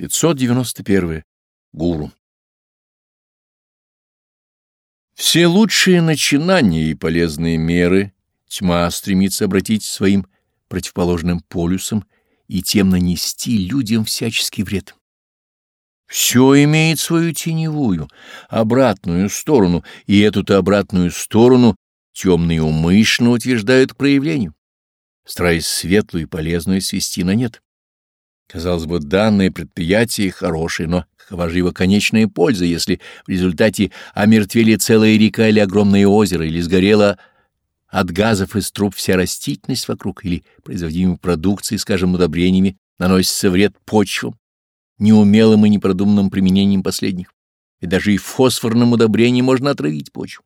591. Гуру. Все лучшие начинания и полезные меры тьма стремится обратить своим противоположным полюсом и тем нанести людям всяческий вред. Все имеет свою теневую, обратную сторону, и эту-то обратную сторону темные умышленно утверждают к проявлению, стараясь светлую и полезную свести на нет. Казалось бы, данное предприятие хорошее, но какова же его конечная польза, если в результате омертвели целая река или огромное озеро, или сгорела от газов из труб вся растительность вокруг, или производимой продукции, скажем, удобрениями, наносится вред почвам, неумелым и непродуманным применением последних. И даже и фосфорным удобрением можно отравить почву.